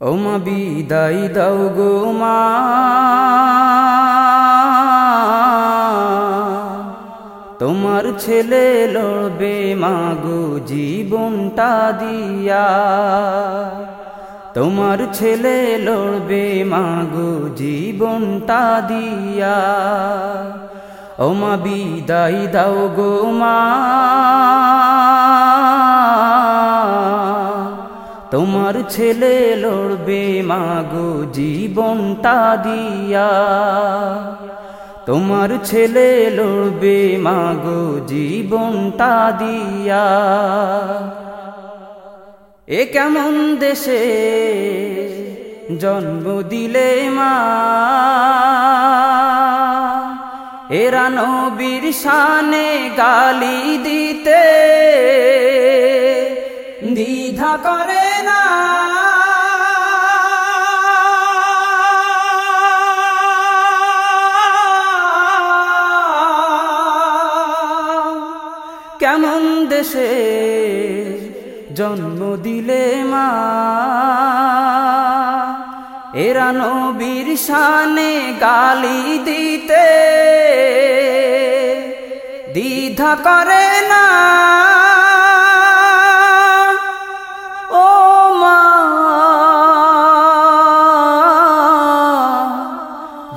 ও মা বিদায় দাও গো মা। তোমার ছেলে লড়বে মাগো জীবনটা দিয়া। তোমার ছেলে লড়বে মাগো জীবনটা দিয়া। ও মা বিদায় দাও গো মা। তোমার ছেলে লড়বে মাগো জীবনটা দিয়া। তোমার ছেলে লড়বে মাগো জীবনটা দিয়া। এ কেমন দেশে জন্ম দিলে মা? এরা নবীর শানে গালি দিতে। দ্বিধা করে না। কেমন দেশে জন্ম দিলে মা? এরা নবীর শানে গালি দিতে দ্বিধা করে না।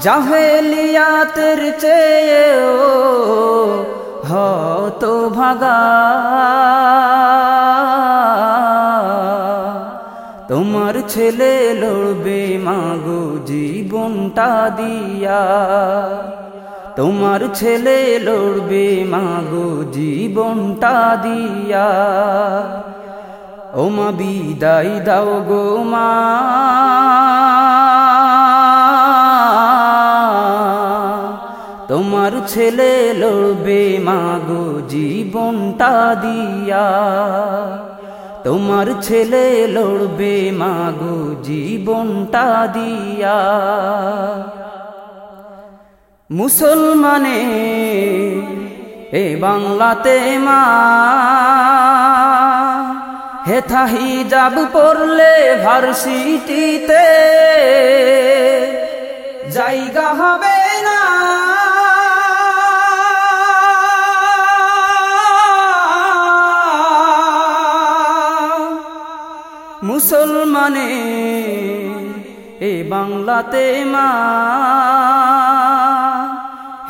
জাহেলিয়াতের চেয়েও হতো ভাগা। তোমার ছেলে লড়বে মাগো জীবনটা দিয়া। তোমার ছেলে লড়বে মাগো জীবনটা দিয়া। ও মা বিদায় দাও গো মা। তোমার ছেলে লড়বে মাগো জীবনটা দিয়া। তোমার ছেলে লড়বে মাগো জীবনটা দিয়া। মুসলমানে, এ বাংলাতে মা, হেথা হিজাব পড়লে ভার্সিটিতে জায়গা হবে না। মুসলমানে এ বাংলাতে মা।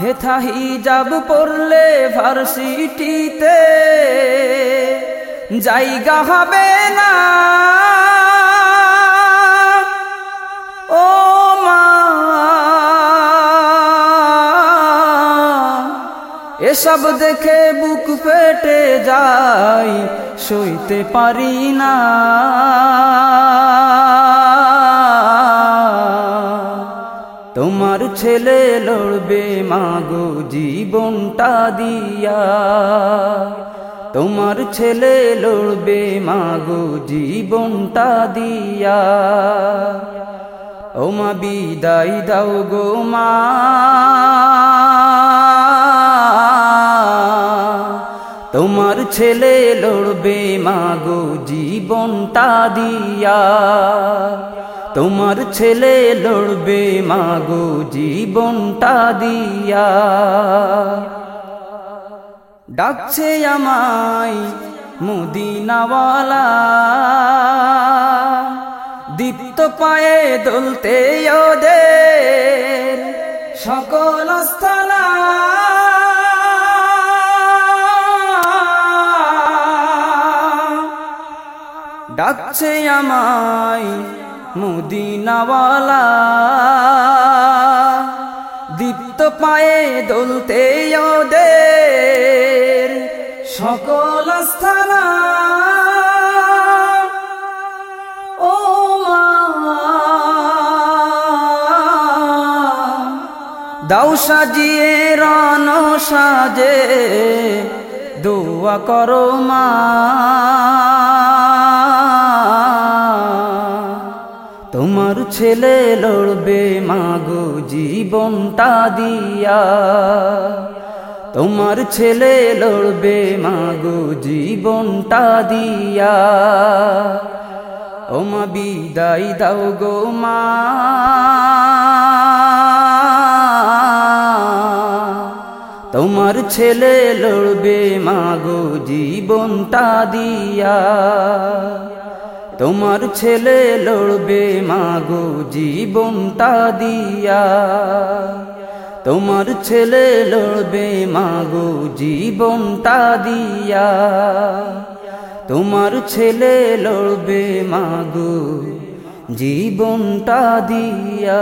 হেথা হিজাব পড়লে ভার্সিটিতে জায়গা হবে না। এসব দেখে বুক ফেটে যাই সইতে পারি না। তোমার ছেলে লড়বে মাগো জীবনটা দিয়া। তোমার ছেলে লড়বে মাগো জীবনটা দিয়া। ও মা বিদায় দাও গো মা। তোমার ছেলে লড়বে মাগো জীবনটা দিয়া। তোমার ছেলে লড়বে মাগো জীবনটা দিয়া। ডাকছে আমায় মুদিনাওয়ালা। দীপ্ত পায়ে দলতে ওদের সকল স্থলা ডাকছে আমায় মুদিনাওয়ালা। দীপ্ত পায়ে দলতে ওদের সকল স্থানা ও দাও সাজিয়ে রন সাজে, দোয়া করো মা। তোমার ছেলে লড়বে মাগো জীবনটা দিয়া। তোমার ছেলে লড়বে মাগো জীবনটা দিয়া। ও মা বিদায় দাও গো মা। তোমার ছেলে লড়বে মাগো জীবনটা দিয়া। তোমার ছেলে লড়বে মাগো জীবনটা দিয়া। তোমার ছেলে লড়বে মাগো জীবনটা দিয়া। তোমার ছেলে লড়বে মাগো জীবনটা দিয়া।